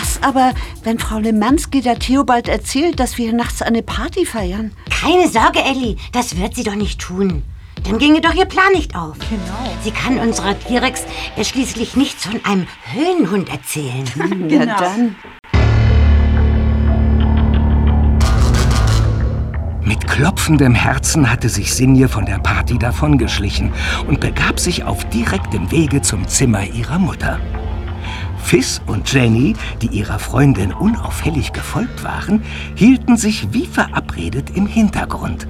Was aber, wenn Frau Lemanski der Theobald erzählt, dass wir hier nachts eine Party feiern? Keine Sorge, Ellie, das wird sie doch nicht tun. Dann ginge doch ihr Plan nicht auf. Genau. Sie kann unserer T-Rex ja schließlich nichts von einem Höhenhund erzählen. Ja, dann. Mit klopfendem Herzen hatte sich Sinje von der Party davongeschlichen und begab sich auf direktem Wege zum Zimmer ihrer Mutter. Fiss und Jenny, die ihrer Freundin unauffällig gefolgt waren, hielten sich wie verabredet im Hintergrund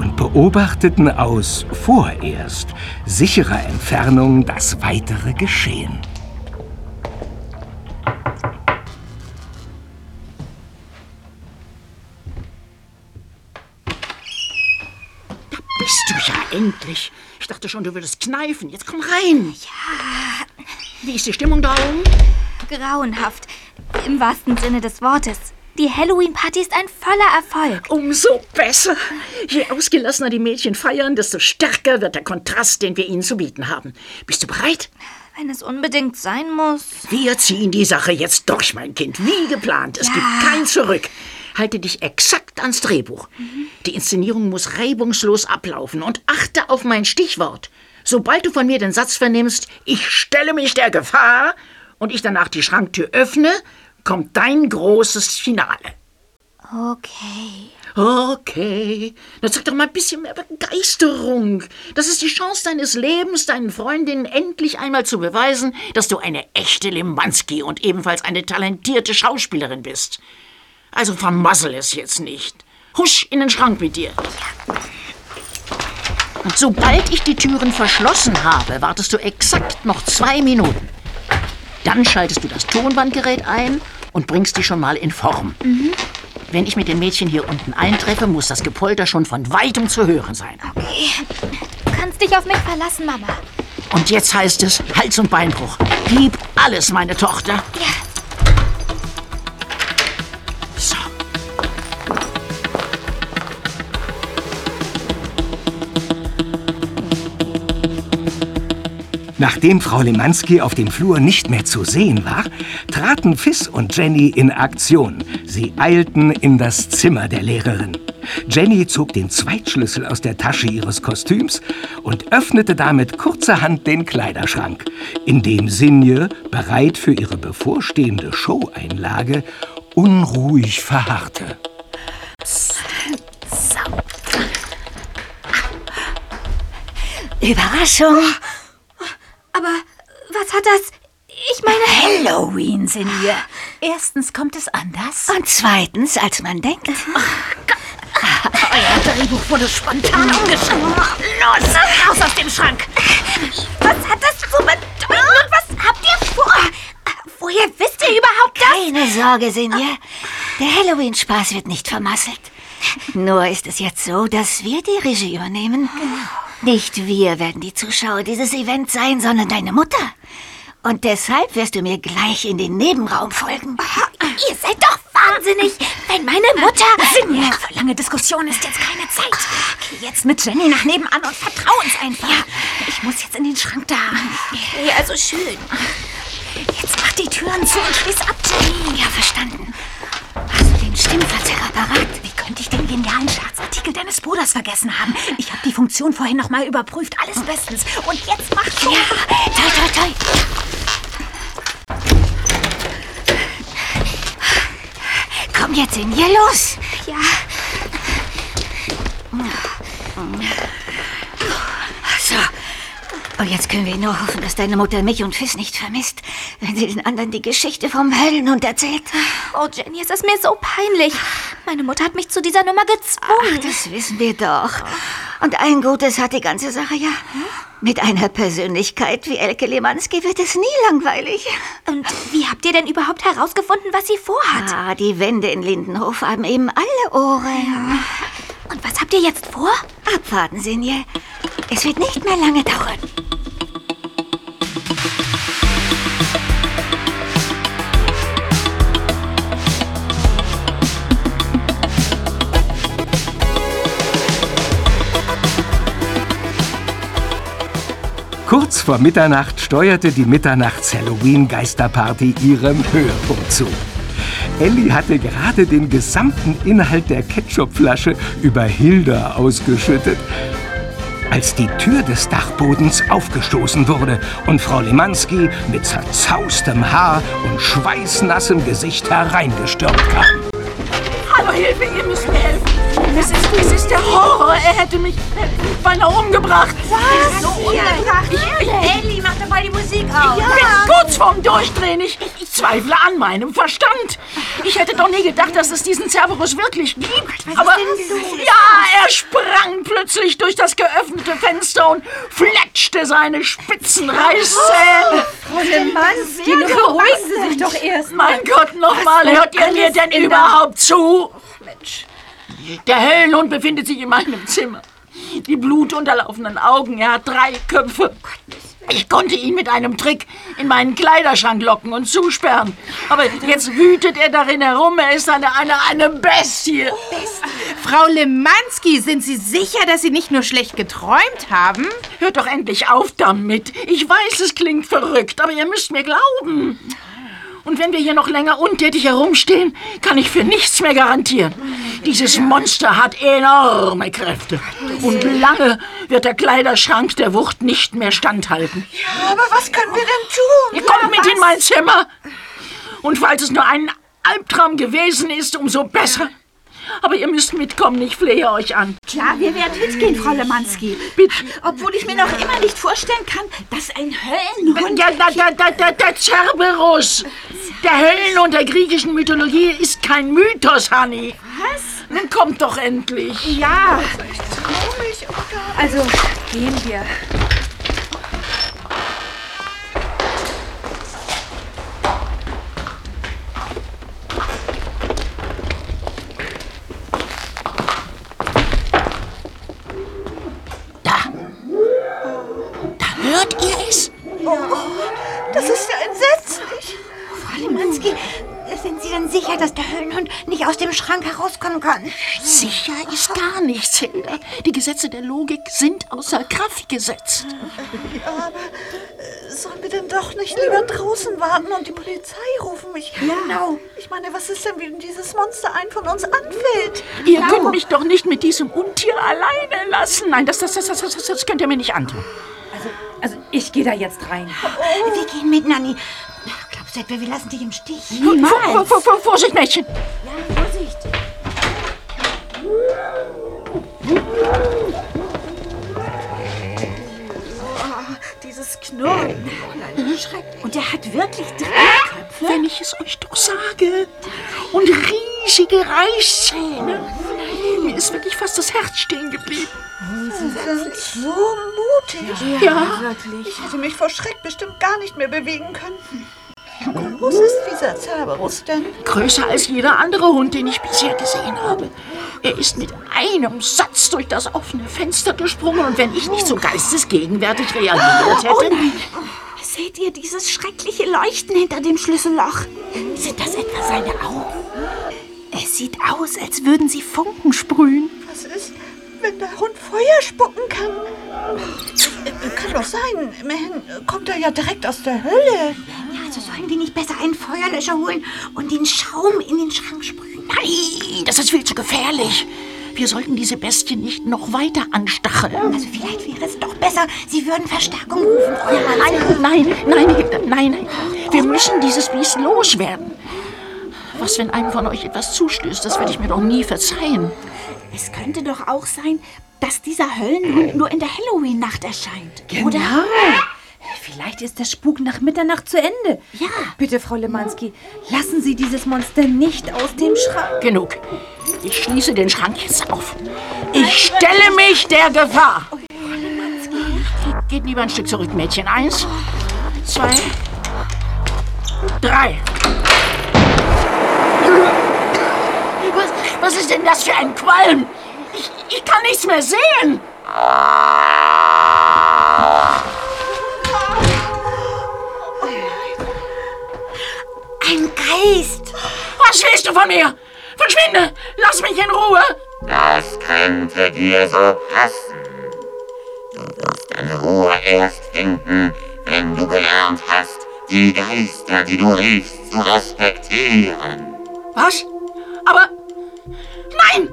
und beobachteten aus vorerst sicherer Entfernung das weitere Geschehen. Bist du ja endlich. Ich dachte schon, du würdest kneifen. Jetzt komm rein. Ja. Wie ist die Stimmung da oben? Grauenhaft. Im wahrsten Sinne des Wortes. Die Halloween-Party ist ein voller Erfolg. Umso besser. Je ausgelassener die Mädchen feiern, desto stärker wird der Kontrast, den wir ihnen zu bieten haben. Bist du bereit? Wenn es unbedingt sein muss. Wir ziehen die Sache jetzt durch, mein Kind, wie geplant. Es gibt kein Zurück. Halte dich exakt ans Drehbuch. Die Inszenierung muss reibungslos ablaufen und achte auf mein Stichwort. Sobald du von mir den Satz vernimmst, ich stelle mich der Gefahr und ich danach die Schranktür öffne, kommt dein großes Finale. Okay. Okay, dann sag doch mal ein bisschen mehr Begeisterung. Das ist die Chance deines Lebens, deinen Freundinnen endlich einmal zu beweisen, dass du eine echte Limanski und ebenfalls eine talentierte Schauspielerin bist. Also vermassel es jetzt nicht. Husch in den Schrank mit dir. Und sobald ich die Türen verschlossen habe, wartest du exakt noch zwei Minuten. Dann schaltest du das Tonbandgerät ein und bringst die schon mal in Form. Wenn ich mit den Mädchen hier unten eintreffe, muss das Gepolter schon von weitem zu hören sein. Okay. Du kannst dich auf mich verlassen, Mama. Und jetzt heißt es Hals- und Beinbruch. Gib alles, meine Tochter. Ja. Nachdem Frau Lemanski auf dem Flur nicht mehr zu sehen war, traten Fiss und Jenny in Aktion. Sie eilten in das Zimmer der Lehrerin. Jenny zog den Zweitschlüssel aus der Tasche ihres Kostüms und öffnete damit kurzerhand den Kleiderschrank, in dem Sinje, bereit für ihre bevorstehende Showeinlage, unruhig verharrte. Überraschung. Aber was hat das? Ich meine. Halloween sind wir. Erstens kommt es anders. Und zweitens, als man denkt. Euer Drehbuch wurde spontan umgeschrieben. Los, raus aus dem Schrank. Was hat das zu bedeuten und was habt ihr vor? Woher wisst ihr überhaupt das? Keine Sorge, Sinja. Der Halloween-Spaß wird nicht vermasselt. Nur ist es jetzt so, dass wir die Regie übernehmen. Nicht wir werden die Zuschauer dieses Events sein, sondern deine Mutter. Und deshalb wirst du mir gleich in den Nebenraum folgen. Ihr seid doch wahnsinnig, wenn meine Mutter... Sinja, für lange Diskussion ist jetzt keine Zeit. Geh jetzt mit Jenny nach nebenan und vertrau uns einfach. Ich muss jetzt in den Schrank da. Ja, also schön. Jetzt mach die Türen zu und schließ ab, Jenny. Ja, verstanden. Hast du den Stimmverzerrer parat? Genialen Scherzartikel deines Bruders vergessen haben? Ich habe die Funktion vorhin noch mal überprüft. Alles bestens. Und jetzt mach schon. Ja, toi, toi, toi. Komm jetzt in hier los. Ja. Und jetzt können wir nur hoffen, dass deine Mutter mich und Fiss nicht vermisst, wenn sie den anderen die Geschichte vom Höllenhund erzählt. Oh, Jenny, es ist mir so peinlich. Meine Mutter hat mich zu dieser Nummer gezwungen. Ach, das wissen wir doch. Und ein Gutes hat die ganze Sache ja. Mit einer Persönlichkeit wie Elke Lemanski wird es nie langweilig. Und wie habt ihr denn überhaupt herausgefunden, was sie vorhat? Ah, die Wände in Lindenhof haben eben alle Ohren. Und was habt ihr jetzt vor? Abwarten, Sinje. Es wird nicht mehr lange dauern. Kurz vor Mitternacht steuerte die Mitternachts-Halloween-Geisterparty ihrem Höhepunkt zu. Ellie hatte gerade den gesamten Inhalt der Ketchupflasche über Hilda ausgeschüttet, als die Tür des Dachbodens aufgestoßen wurde und Frau Lemanski mit zerzaustem Haar und schweißnassem Gesicht hereingestürmt kam. Hallo, Hilfe, ihr. Es ist, es ist der Horror. Er hätte mich beinahe umgebracht. Was? So unangebracht. Ich, ich, Ellie, mach doch mal die Musik aus. ich bin kurz vorm Durchdrehen. Ich, ich, zweifle an meinem Verstand. Ich hätte doch nie gedacht, dass es diesen Cerberus wirklich gibt. Aber ja, er sprang plötzlich durch das geöffnete Fenster und fletschte seine spitzen Reißzähne. Lemanski, nun beruhigen Sie sich doch erst. Mein Gott, nochmal, hört ihr mir denn überhaupt zu? Der Höllenhund befindet sich in meinem Zimmer. Die blutunterlaufenden Augen, er hat drei Köpfe. Ich konnte ihn mit einem Trick in meinen Kleiderschrank locken und zusperren. Aber jetzt wütet er darin herum. Er ist eine, eine, eine Bestie. Frau Lemanski, sind Sie sicher, dass Sie nicht nur schlecht geträumt haben? Hört doch endlich auf damit. Ich weiß, es klingt verrückt, aber ihr müsst mir glauben. Und wenn wir hier noch länger untätig herumstehen, kann ich für nichts mehr garantieren. Dieses Monster hat enorme Kräfte. Und lange wird der Kleiderschrank der Wucht nicht mehr standhalten. Ja, aber was können wir denn tun? Ihr kommt mit in mein Zimmer. Und falls es nur ein Albtraum gewesen ist, umso besser. Aber ihr müsst mitkommen, ich flehe euch an. Klar, wir werden mitgehen, Frau Lemanski. Bitte. Obwohl ich mir noch immer nicht vorstellen kann, dass ein Höllenhund... Der, der, der, der, der, Cerberus. Der Höllenhund der griechischen Mythologie ist kein Mythos, Hanni. Was? Nun kommt doch endlich. Ja. Also, gehen wir. Hört ihr es? Das ist ja entsetzlich. Frau Limanski, sind Sie denn sicher, dass der Höllenhund nicht aus dem Schrank herauskommen kann? Sicher ist gar nichts, Hilda. Die Gesetze der Logik sind außer Kraft gesetzt. Aber äh, sollen wir denn doch nicht lieber draußen warten und die Polizei rufen? Ich, genau. Ich meine, was ist denn, wenn dieses Monster einen von uns anfällt? Ihr könnt mich doch nicht mit diesem Untier alleine lassen. Nein, das, das, das, das, das, das könnt ihr mir nicht antun. Also, ich gehe da jetzt rein. Wir gehen mit, Nanni. Glaubst du etwa, wir lassen dich im Stich? Vor, vor, vor, Vorsicht, Mädchen. Vorsicht. Dieses Knurren. Und der hat wirklich drei Köpfe. Wenn ich es euch doch sage. Und riesige Reißzähne. Ist wirklich fast das Herz stehen geblieben. Sie sind so mutig. Ja, Ich hätte mich vor Schreck bestimmt gar nicht mehr bewegen können. Wie groß ist dieser Cerberus denn? größer als jeder andere Hund, den ich bisher gesehen habe. Er ist mit einem Satz durch das offene Fenster gesprungen und wenn ich nicht so geistesgegenwärtig reagiert hätte... Seht ihr dieses schreckliche Leuchten hinter dem Schlüsselloch? Sind das etwa seine Augen? Es sieht aus, als würden Sie Funken sprühen. Was ist, wenn der Hund Feuer spucken kann? Kann doch sein. Immerhin kommt er ja direkt aus der Hölle. Ja, also sollen wir nicht besser einen Feuerlöscher holen und den Schaum in den Schrank sprühen? Nein, das ist viel zu gefährlich. Wir sollten diese Bestie nicht noch weiter anstacheln. Also vielleicht wäre es doch besser, Sie würden Verstärkung rufen, Frau Nein, nein, nein, nein, nein. Wir müssen dieses Biest loswerden. Was, wenn einem von euch etwas zustößt? Das würde ich mir doch nie verzeihen. Es könnte doch auch sein, dass dieser Höllenhund nur in der Halloween-Nacht erscheint. Oder? Vielleicht ist der Spuk nach Mitternacht zu Ende. Ja. Bitte, Frau Lemanski, lassen Sie dieses Monster nicht aus dem Schrank. Genug. Ich schließe den Schrank jetzt auf. Ich stelle mich der Gefahr. Geht lieber ein Stück zurück, Mädchen. Eins, zwei, drei. Was, ist denn das für ein Qualm? Ich, ich kann nichts mehr sehen. Ein Geist. Was willst du von mir? Verschwinde! Lass mich in Ruhe! Das könnte dir so passen. Du wirst deine Ruhe erst finden, wenn du gelernt hast, die Geister, die du riefst, zu respektieren. Was? Aber. Nein!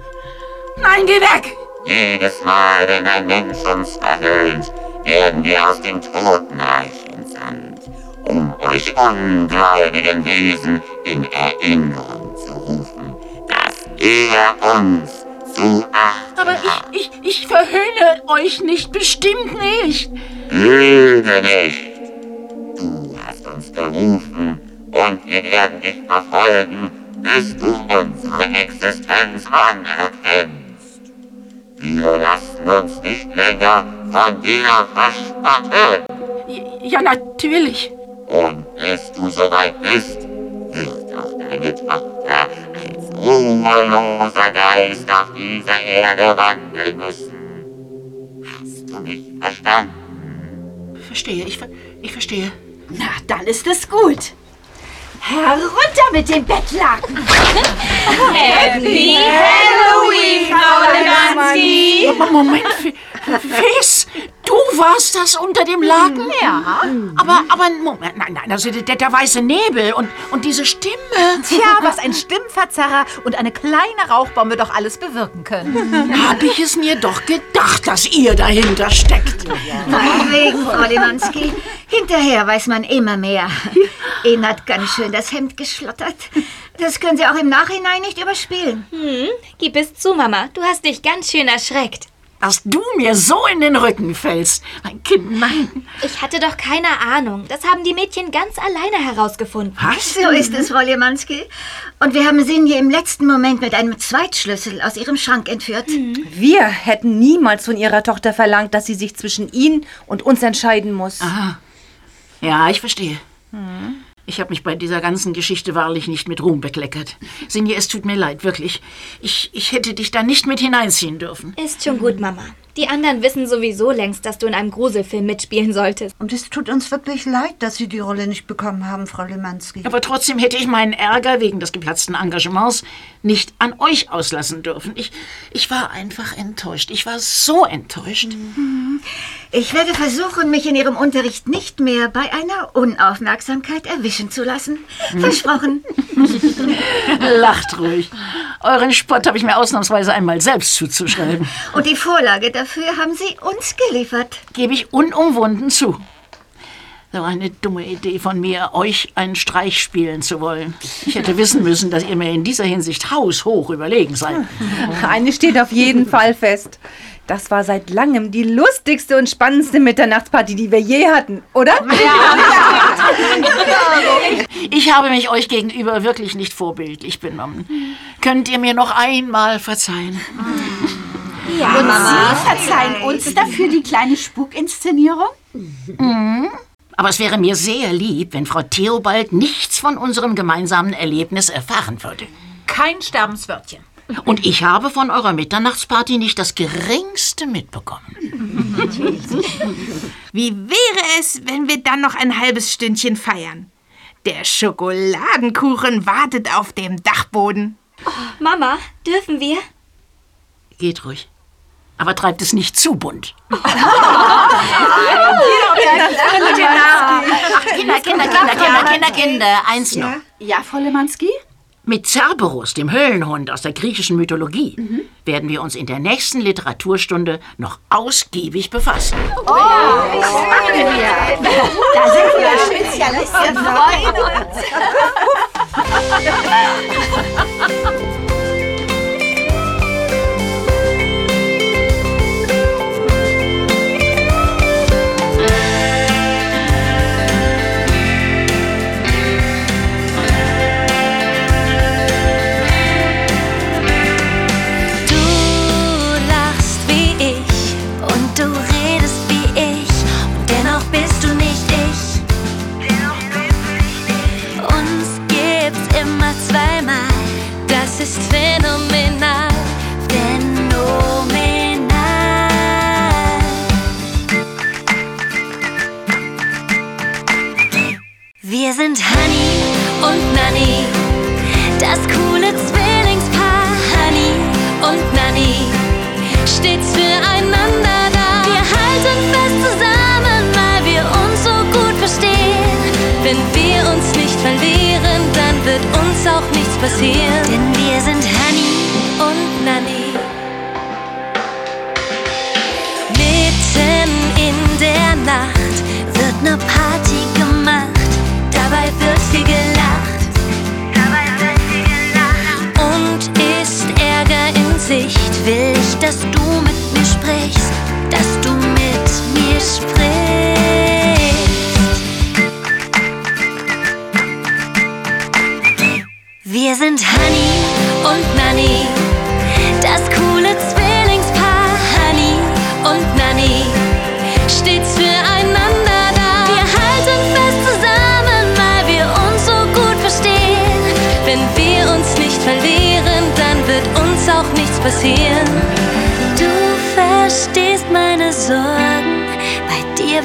Nein, geh weg! Jedes Mal, wenn ein Mensch uns verhöhnt, werden wir aus dem Totenreich entsandt, um euch ungläubigen Wesen in Erinnerung zu rufen, dass ihr uns zu achten Aber ich, ich, ich verhöhne euch nicht, bestimmt nicht! Lüge nicht! Du hast uns gerufen und wir werden dich verfolgen, bis du unsere Existenz anerkennst. Wir lassen uns nicht länger von dir verspannen. Ja, natürlich. Und bis du soweit bist, wird auch deine Tochter als ruheloser Geist auf dieser Erde wandeln müssen. Hast du mich verstanden? Verstehe, ich, ver ich verstehe. Na, dann ist es gut. Herunter mit dem Bettlaken. Happy Halloween, Frau Lemanski! Moment, F- Fes, du warst das unter dem Laken? Ja. Aber, aber, Moment, nein, nein, also der, der weiße Nebel und, und diese Stimme. Tja, was ein Stimmverzerrer und eine kleine Rauchbombe doch alles bewirken können. Hab ich es mir doch gedacht, dass ihr dahinter steckt. Wegen, Frau Lemanski. Hinterher weiß man immer mehr. Ihnen hat ganz schön das Hemd geschlottert. Das können Sie auch im Nachhinein nicht überspielen. Hm, gib es zu, Mama. Du hast dich ganz schön erschreckt. Dass du mir so in den Rücken fällst. Mein Kind, nein. Ich hatte doch keine Ahnung. Das haben die Mädchen ganz alleine herausgefunden. Was? So ist es, Frau Lemanski. Und wir haben Sinje im letzten Moment mit einem Zweitschlüssel aus ihrem Schrank entführt. Wir hätten niemals von ihrer Tochter verlangt, dass sie sich zwischen ihn und uns entscheiden muss. Aha. Ja, ich verstehe. Ich habe mich bei dieser ganzen Geschichte wahrlich nicht mit Ruhm bekleckert. Sinje, es tut mir leid, wirklich. Ich, ich hätte dich da nicht mit hineinziehen dürfen. Ist schon gut, Mama. Die anderen wissen sowieso längst, dass du in einem Gruselfilm mitspielen solltest. Und es tut uns wirklich leid, dass Sie die Rolle nicht bekommen haben, Frau Lemanski. Aber trotzdem hätte ich meinen Ärger wegen des geplatzten Engagements nicht an euch auslassen dürfen. Ich, ich war einfach enttäuscht. Ich war so enttäuscht. Ich werde versuchen, mich in Ihrem Unterricht nicht mehr bei einer Unaufmerksamkeit erwischen zu lassen. Versprochen. Lacht ruhig. Euren Spott habe ich mir ausnahmsweise einmal selbst zuzuschreiben. Und die Vorlage dafür haben Sie uns geliefert. Gebe ich unumwunden zu. So eine dumme Idee von mir, euch einen Streich spielen zu wollen. Ich hätte wissen müssen, dass ihr mir in dieser Hinsicht haushoch überlegen seid. Eine steht auf jeden Fall fest. Das war seit langem die lustigste und spannendste Mitternachtsparty, die wir je hatten, oder? Ich habe mich euch gegenüber wirklich nicht vorbildlich benommen. Könnt ihr mir noch einmal verzeihen? Ja, und Sie verzeihen uns dafür die kleine Spukinszenierung? Mhm. Aber es wäre mir sehr lieb, wenn Frau Theobald nichts von unserem gemeinsamen Erlebnis erfahren würde. Kein Sterbenswörtchen. Und ich habe von eurer Mitternachtsparty nicht das geringste mitbekommen. Wie wäre es, wenn wir dann noch ein halbes Stündchen feiern? Der Schokoladenkuchen wartet auf dem Dachboden. Mama, dürfen wir? Geht ruhig. Aber treibt es nicht zu bunt. Kinder, Kinder, Kinder, Kinder, Kinder, Kinder. Eins noch. Ja, Frau Lemanski? Mit Cerberus, dem Höllenhund aus der griechischen Mythologie, mhm. werden wir uns in der nächsten Literaturstunde noch ausgiebig befassen. Oh, oh das machen wir. Da sind wir Spezialisten. Wir.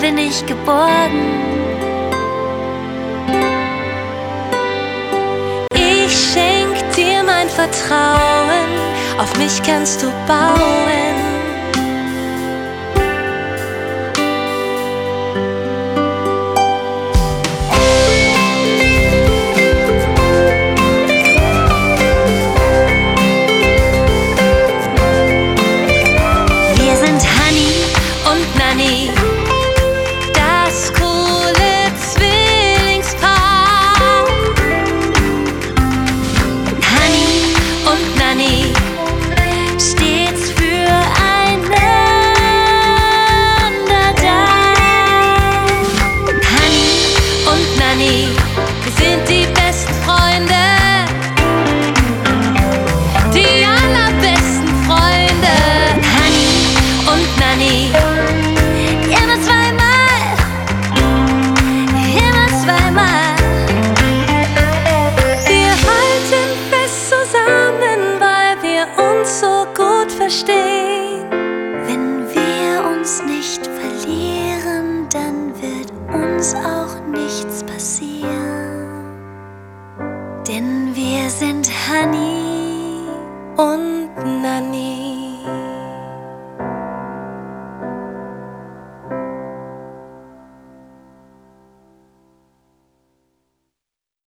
bin ich geborgen. Ich schenk dir mein Vertrauen, auf mich kannst du bauen.